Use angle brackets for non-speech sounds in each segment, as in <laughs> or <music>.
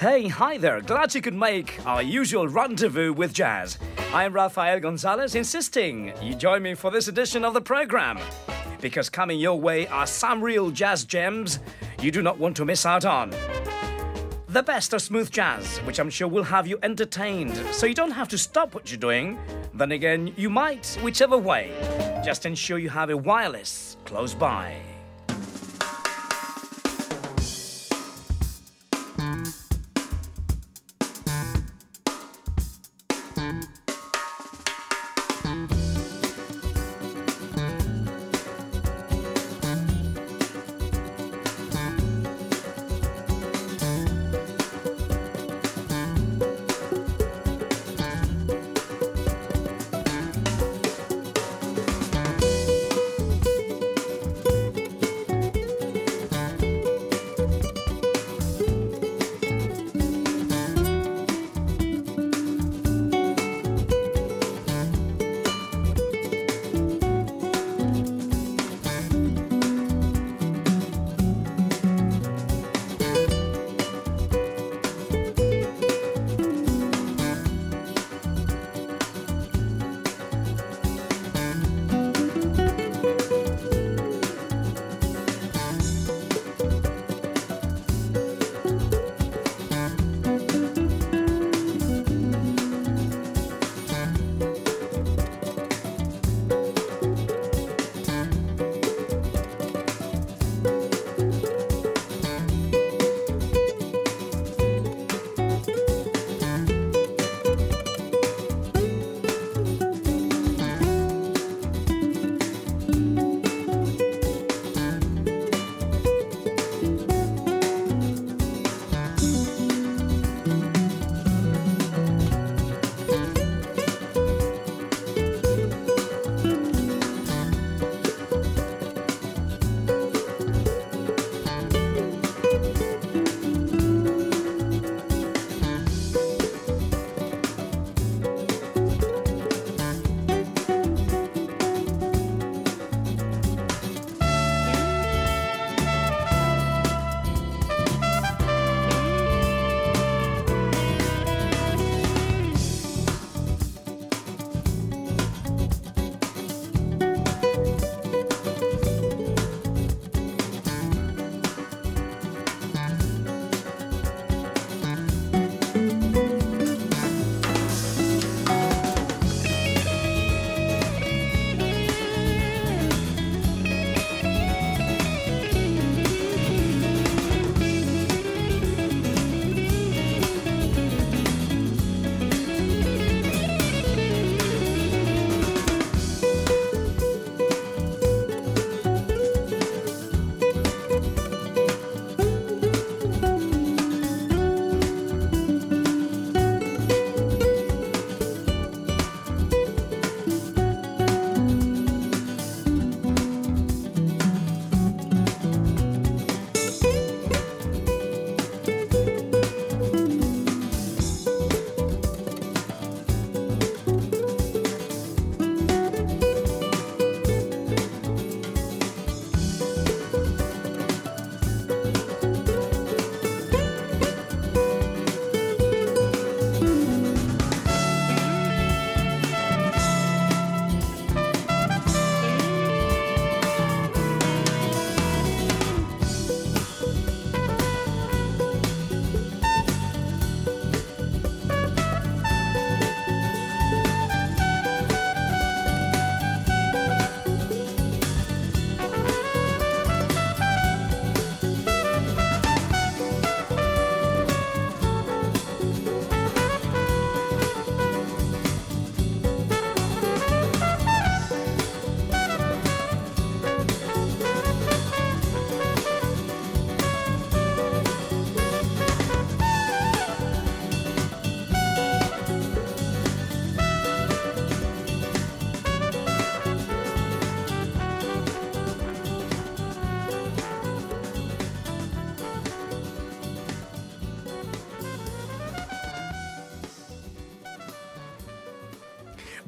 Hey, hi there. Glad you could make our usual rendezvous with jazz. I'm Rafael Gonzalez, insisting you join me for this edition of the program. Because coming your way are some real jazz gems you do not want to miss out on. The best of smooth jazz, which I'm sure will have you entertained, so you don't have to stop what you're doing. Then again, you might, whichever way. Just ensure you have a wireless close by.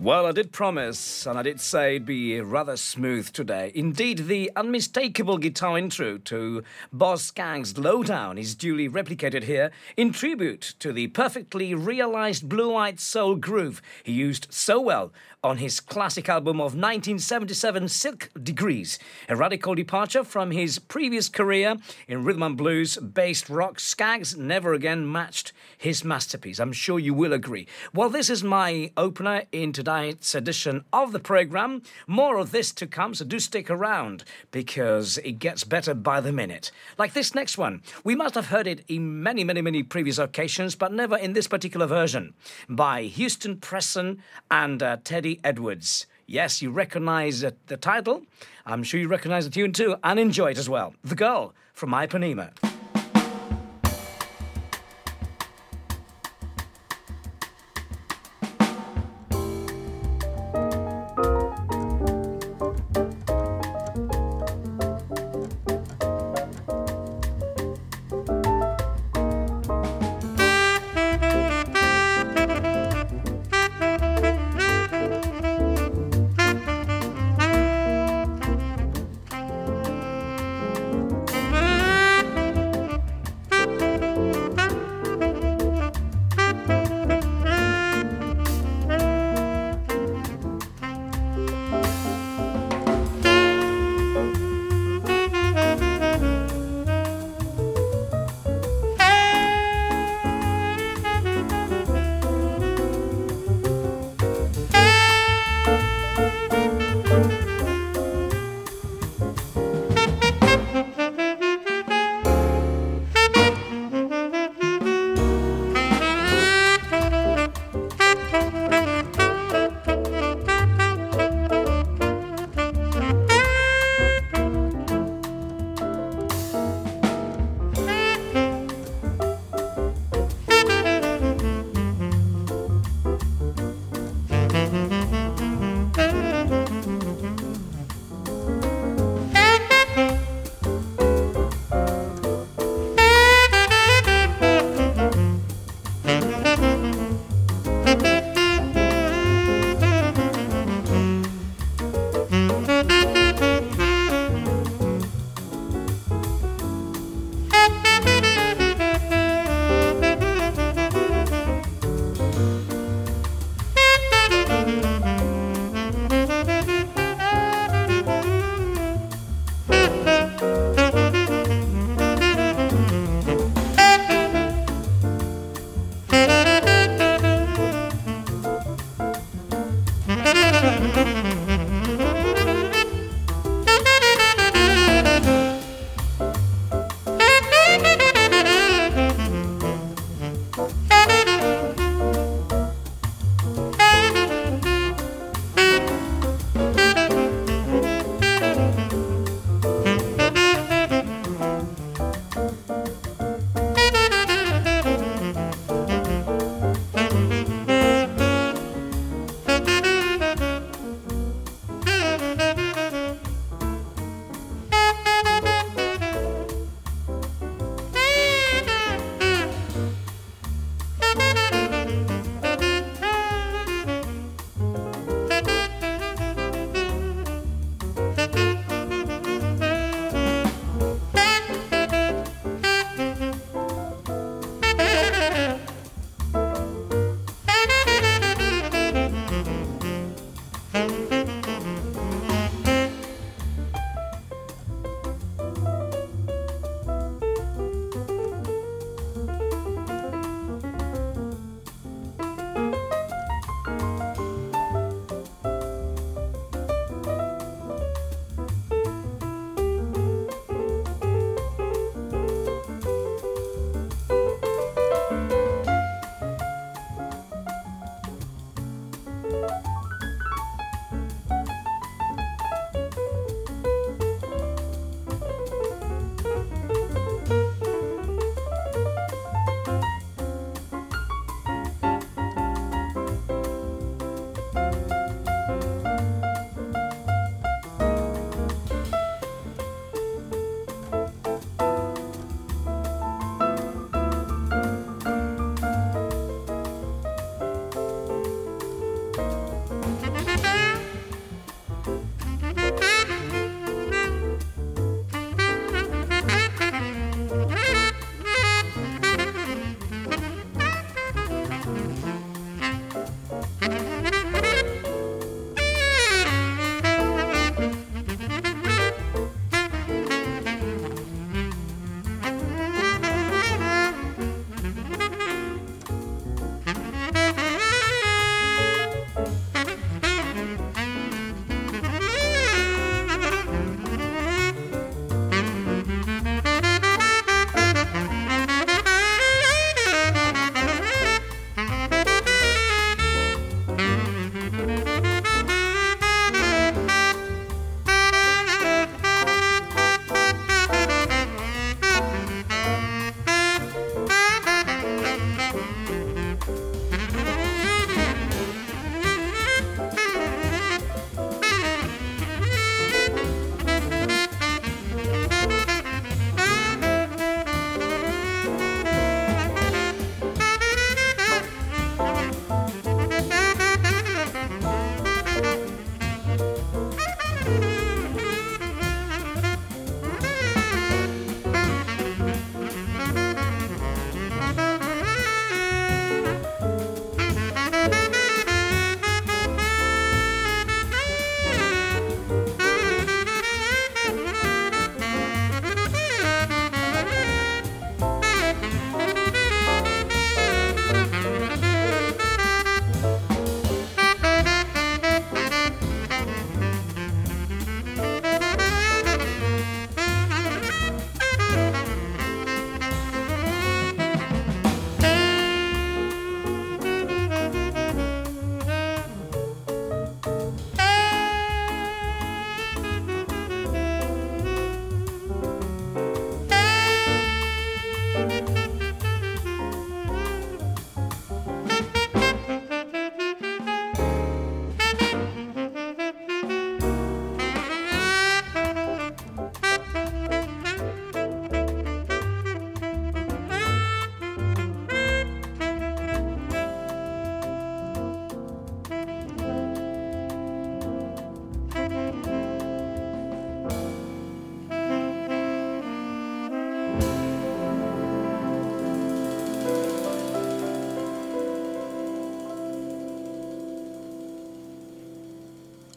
Well, I did promise, and I did say it'd be rather smooth today. Indeed, the unmistakable guitar intro to Boz Scaggs' Lowdown is duly replicated here in tribute to the perfectly realized blue eyed soul groove he used so well on his classic album of 1977, Silk Degrees, a radical departure from his previous career in rhythm and blues based rock. Scaggs never again matched his masterpiece. I'm sure you will agree. Well, this is my opener in tonight's edition of the program. More of this to come, so do stick around because it gets better by the minute. Like this next one. We must have heard it in many, many, many previous occasions, but never in this particular version by Houston Person and uh, Teddy Edwards. Yes, you recognize the title. I'm sure you recognize the tune too and enjoy it as well. The Girl from Ipanema.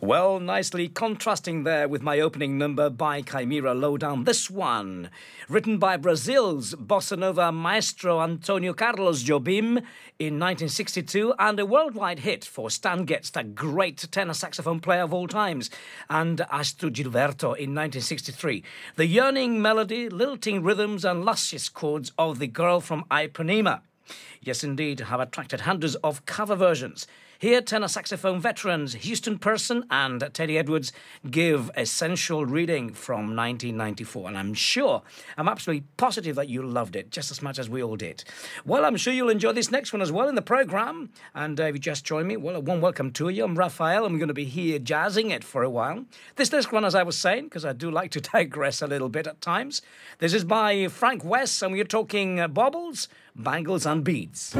Well, nicely contrasting there with my opening number by Chimera Lowdown. This one, written by Brazil's bossa nova maestro Antonio Carlos Jobim in 1962, and a worldwide hit for Stan Getz, the great tenor saxophone player of all times, and Astrud Gilberto in 1963. The yearning melody, lilting rhythms, and luscious chords of The Girl from Ipanema. Yes, indeed, have attracted hundreds of cover versions. Here, tenor saxophone veterans Houston Person and Teddy Edwards give essential reading from 1994. And I'm sure, I'm absolutely positive that you loved it just as much as we all did. Well, I'm sure you'll enjoy this next one as well in the program. And uh, if you just join me, well, a warm welcome to you. I'm Raphael. I'm going to be here jazzing it for a while. This next one, as I was saying, because I do like to <laughs> digress a little bit at times, this is by Frank Wess, and we're talking uh, baubles, bangles, and beads.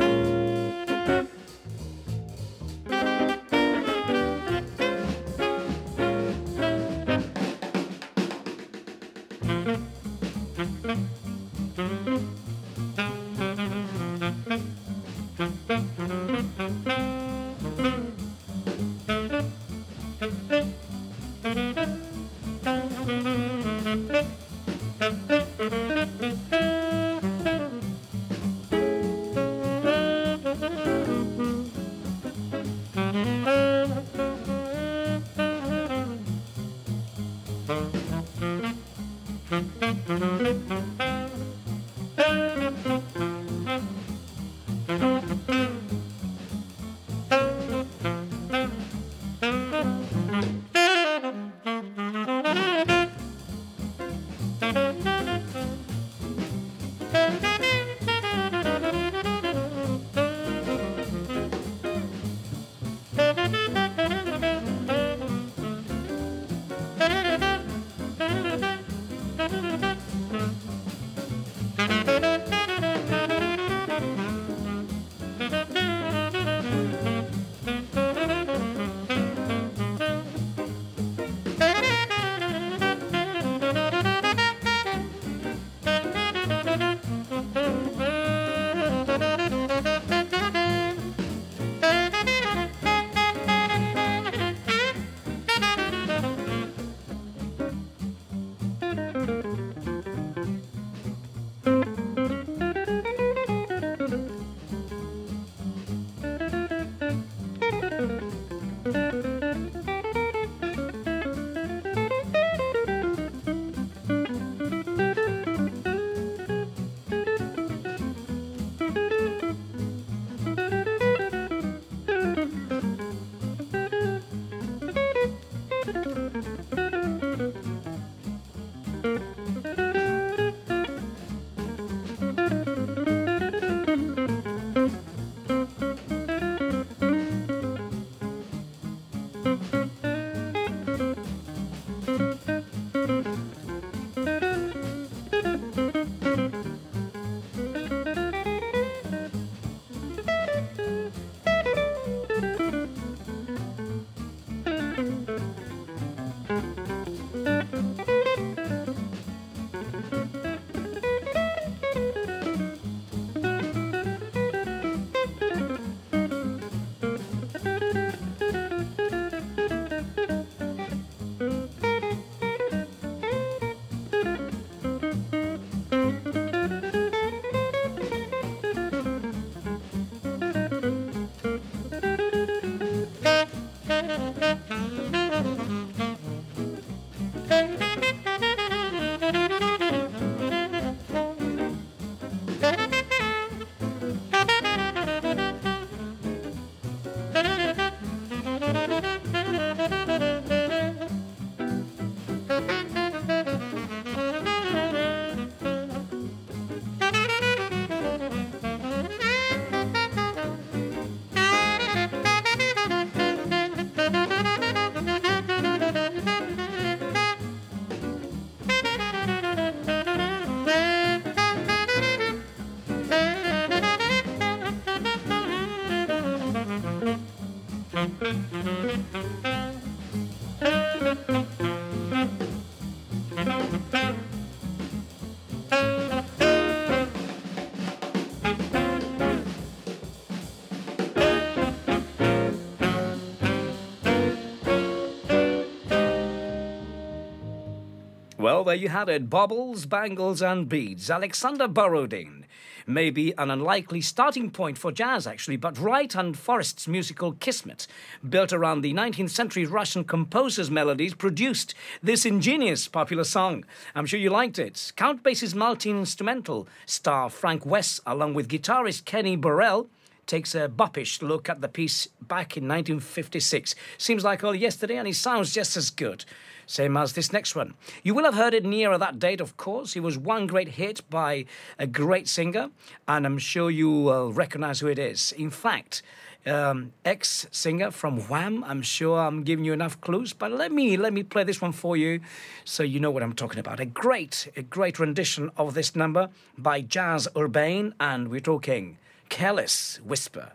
There you had it. Bubbles, bangles, and beads. Alexander Borodin. Maybe an unlikely starting point for jazz, actually, but Wright and Forrest's musical Kismet, built around the 19th century Russian composer's melodies, produced this ingenious popular song. I'm sure you liked it. Count Basie's multi instrumental star Frank Wess, along with guitarist Kenny Burrell, takes a boppish look at the piece back in 1956. Seems like all yesterday, and it sounds just as good. Same as this next one. You will have heard it nearer that date, of course. It was one great hit by a great singer, and I'm sure you will recognize who it is. In fact, um, ex singer from Wham. I'm sure I'm giving you enough clues, but let me let me play this one for you, so you know what I'm talking about. A great, a great rendition of this number by Jazz Urbane, and we're talking Careless Whisper.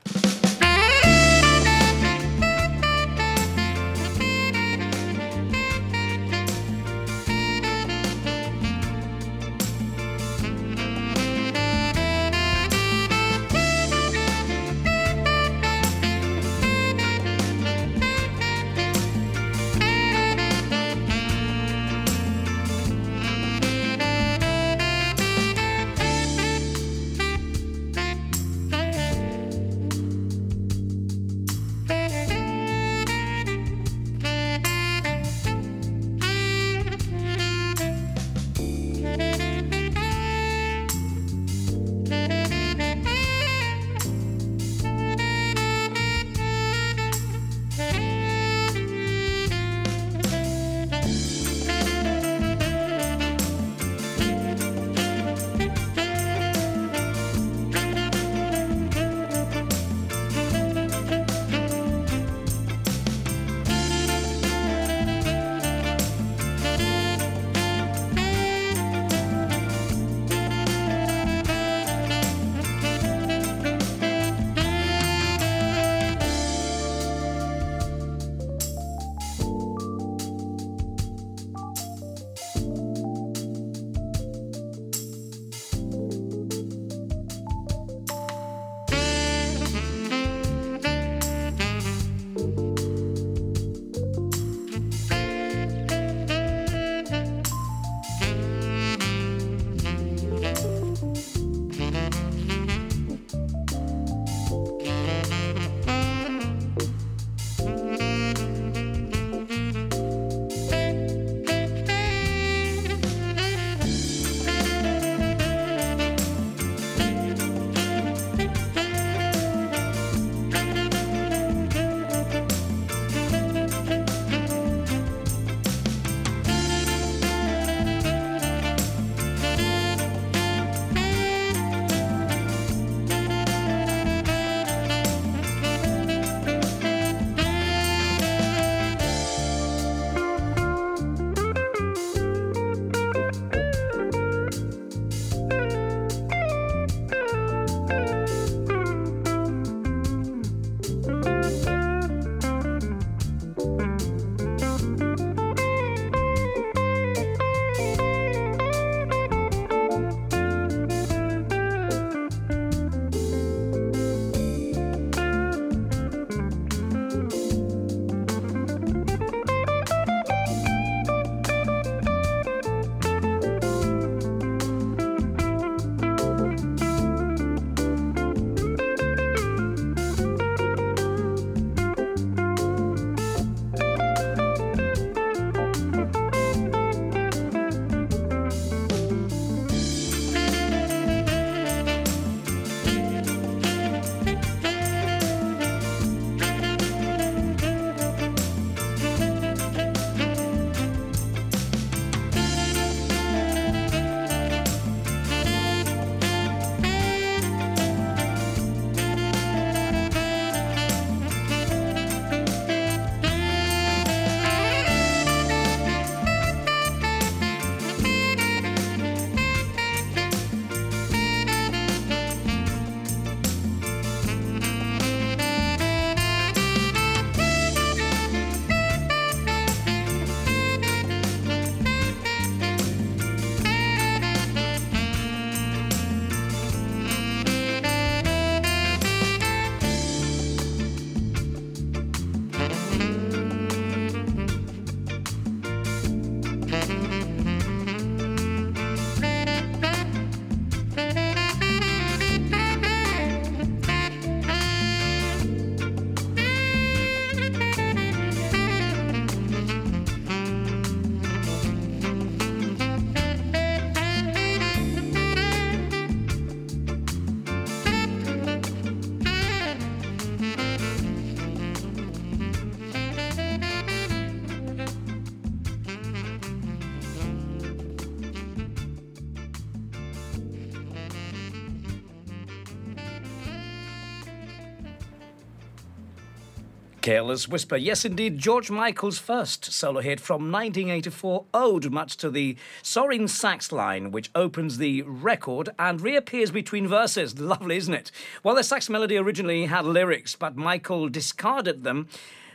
Careless Whisper. Yes, indeed, George Michael's first solo hit from 1984, owed much to the soaring sax line, which opens the record and reappears between verses. Lovely, isn't it? Well, the sax melody originally had lyrics, but Michael discarded them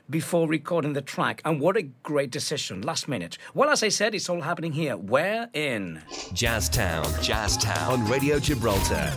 before recording the track. And what a great decision, last minute. Well, as I said, it's all happening here. Where in? Jazztown. Jazztown. On Radio Gibraltar.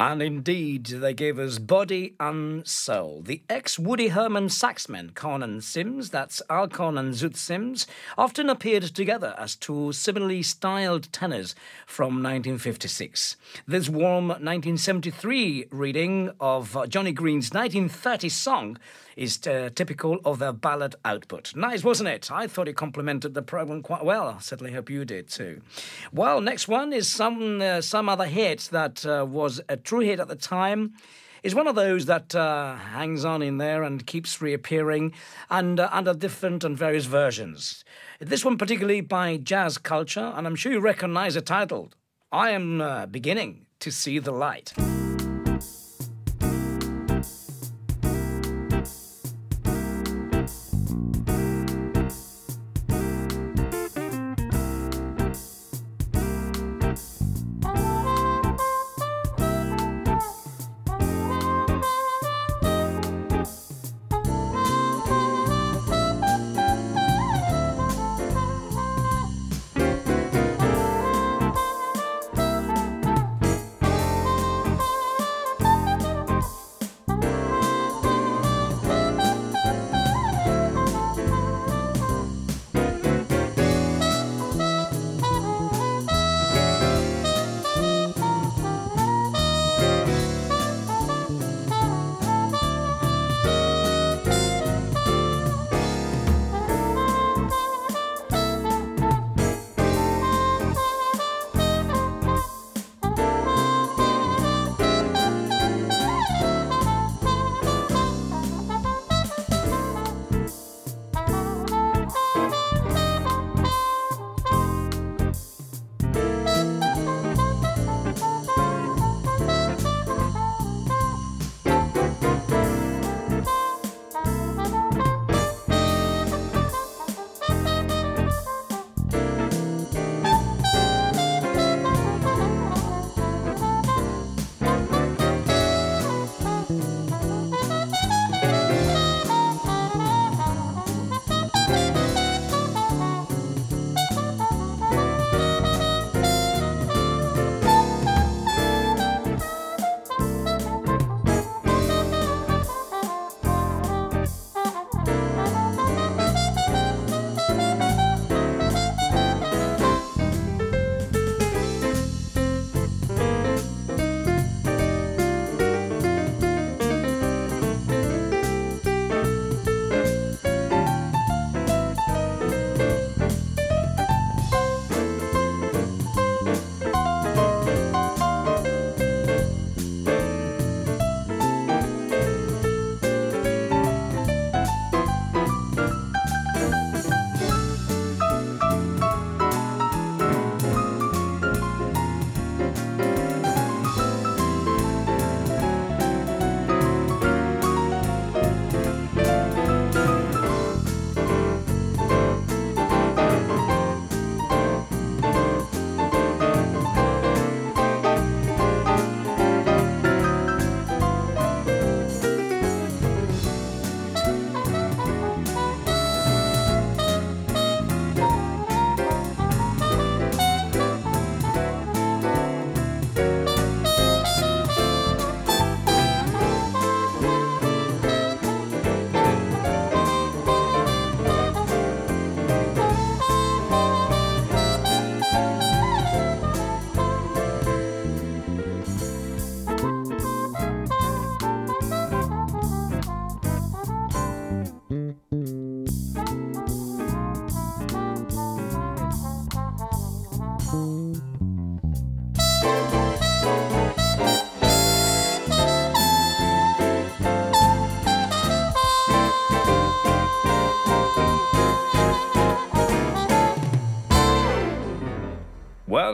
And indeed, they gave us Body and Soul. The ex Woody Herman saxmen, Cohn and Sims, that's Al Cohn and Zoot Sims, often appeared together as two similarly styled tenors from 1956. This warm 1973 reading of Johnny Green's 1930 song is uh, typical of their ballad output. Nice, wasn't it? I thought it complemented the program quite well. I certainly hope you did too. Well, next one is some uh, some other hit that uh, was a true hit at the time. Is one of those that uh, hangs on in there and keeps reappearing and uh, under different and various versions. This one particularly by Jazz Culture, and I'm sure you recognize the title. I am uh, beginning to see the light.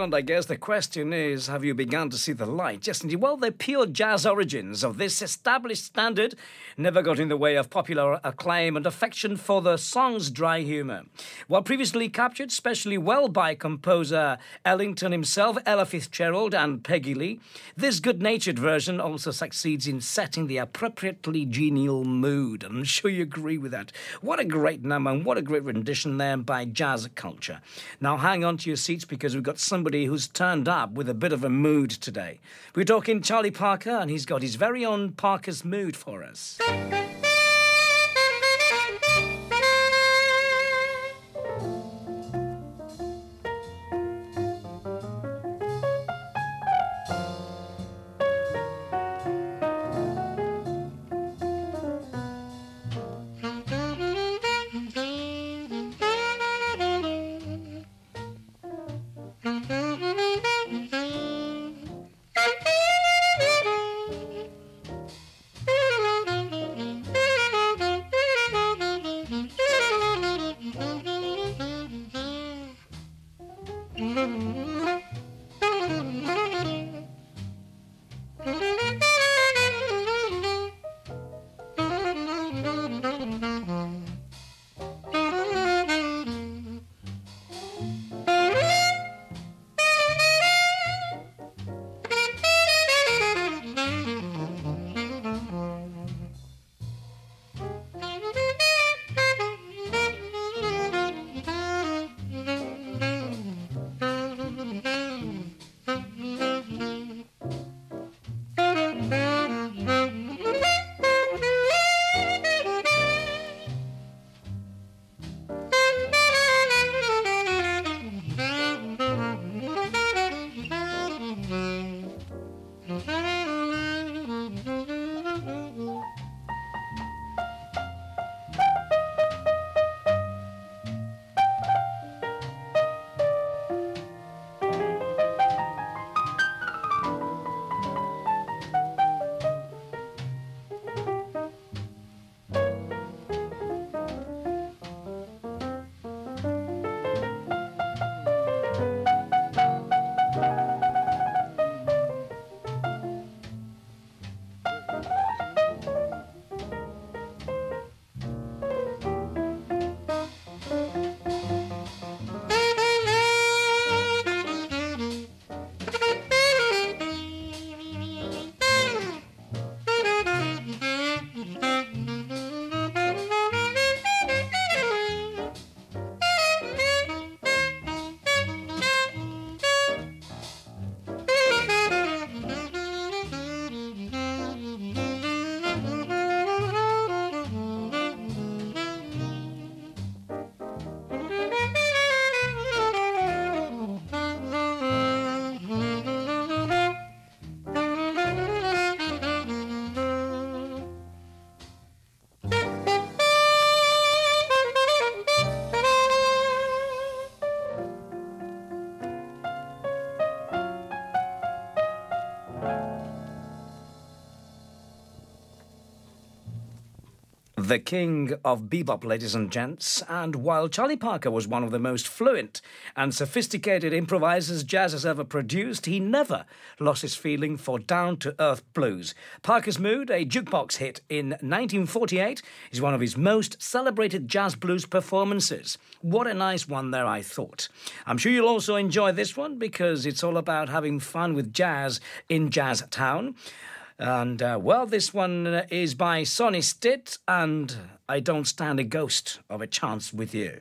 And I guess the question is have you begun to see the light? Yes, indeed. Well, the pure jazz origins of this established standard never got in the way of popular acclaim and affection for the song's dry humor. While previously captured especially well by composer Ellington himself, Ella Fitzgerald, and Peggy Lee, this good natured version also succeeds in setting the appropriately genial mood. I'm sure you agree with that. What a great number and what a great rendition there by Jazz Culture. Now hang on to your seats because we've got somebody who's turned up with a bit of a mood today. We're talking Charlie Parker, and he's got his very own Parker's mood for us. Thank you. Mm-hmm. The king of bebop, ladies and gents. And while Charlie Parker was one of the most fluent and sophisticated improvisers jazz has ever produced, he never lost his feeling for down to earth blues. Parker's Mood, a jukebox hit in 1948, is one of his most celebrated jazz blues performances. What a nice one there, I thought. I'm sure you'll also enjoy this one because it's all about having fun with jazz in Jazz Town. And uh, well, this one is by Sonny Stitt, and I don't stand a ghost of a chance with you.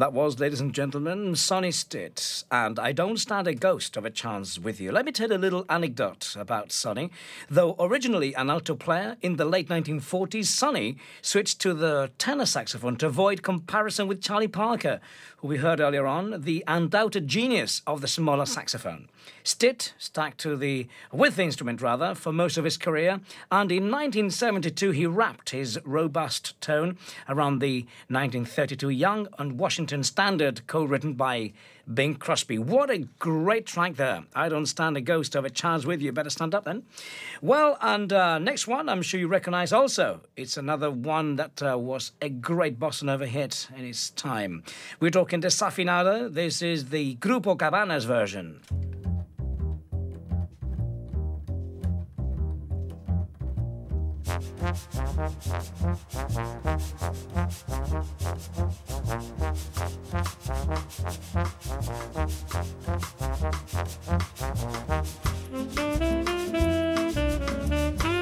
That was, ladies and gentlemen, Sonny Stitt, and I don't stand a ghost of a chance with you. Let me tell a little anecdote about Sonny. Though originally an alto player in the late 1940s, Sonny switched to the tenor saxophone to avoid comparison with Charlie Parker, who we heard earlier on, the undoubted genius of the smaller saxophone. Stitt stuck to the with the instrument rather for most of his career, and in 1972 he wrapped his robust tone around the 1932 Young and Washington Standard, co-written by Bing Crosby. What a great track there! I don't stand a ghost of a chance with you. Better stand up then. Well, and uh, next one I'm sure you recognise also. It's another one that uh, was a great bossa nova hit in its time. We're talking Desafinada. This is the Grupo Cabanas version. Thank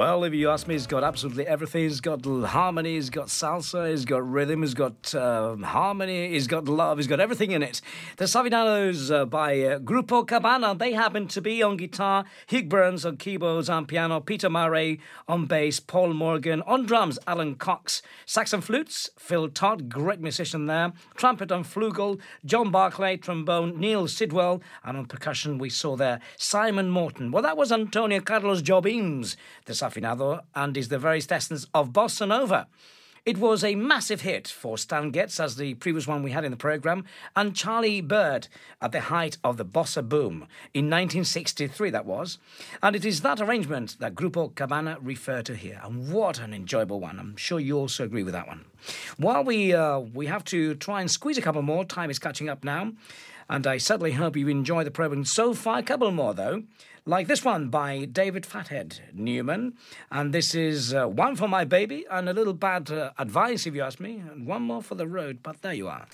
Well, if you ask me, he's got absolutely everything. He's got harmony, he's got salsa, he's got rhythm, he's got uh, harmony, he's got love, he's got everything in it. Desafinados uh, by uh, Grupo Cabana, they happen to be on guitar, Hugh Burns on keyboards and piano, Peter Murray on bass, Paul Morgan on drums, Alan Cox, sax and flutes, Phil Todd, great musician there, trumpet and flugel, John Barclay, trombone, Neil Sidwell, and on percussion we saw there Simon Morton. Well, that was Antonio Carlos Jobim's desafinado and is the very essence of bossa nova. It was a massive hit for Stan Getz, as the previous one we had in the programme, and Charlie Byrd at the height of the bossa boom in 1963, that was. And it is that arrangement that Grupo Cabana refer to here. And what an enjoyable one. I'm sure you also agree with that one. While we, uh, we have to try and squeeze a couple more, time is catching up now. And I certainly hope you enjoy the programme so far. A couple more, though like this one by David Fathead Newman. And this is uh, one for my baby and a little bad uh, advice, if you ask me, and one more for the road. But there you are.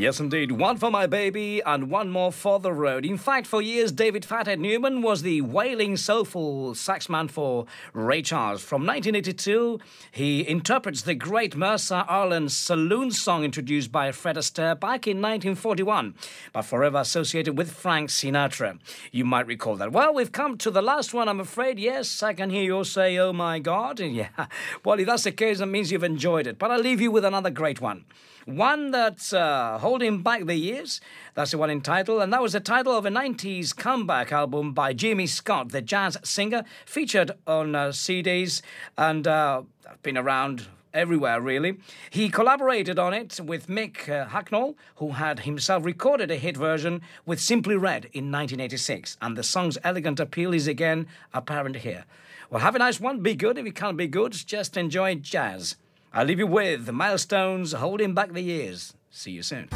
Yes, indeed. One for my baby and one more for the road. In fact, for years, David Fathead Newman was the wailing, soulful saxman for Ray Charles. From 1982, he interprets the great Mercer Arlen saloon song introduced by Fred Astaire back in 1941, but forever associated with Frank Sinatra. You might recall that. Well, we've come to the last one, I'm afraid. Yes, I can hear you say, oh my God. <laughs> Yeah. Well, if that's the case, that means you've enjoyed it. But I'll leave you with another great one. One that's uh, holding back the years. That's the one entitled, and that was the title of a 90s comeback album by Jimmy Scott, the jazz singer, featured on uh, CDs and uh, been around everywhere, really. He collaborated on it with Mick uh, Hucknall, who had himself recorded a hit version with Simply Red in 1986, and the song's elegant appeal is again apparent here. Well, have a nice one. Be good. If you can't be good, just enjoy jazz. I leave you with Milestones Holding Back the Years. See you soon.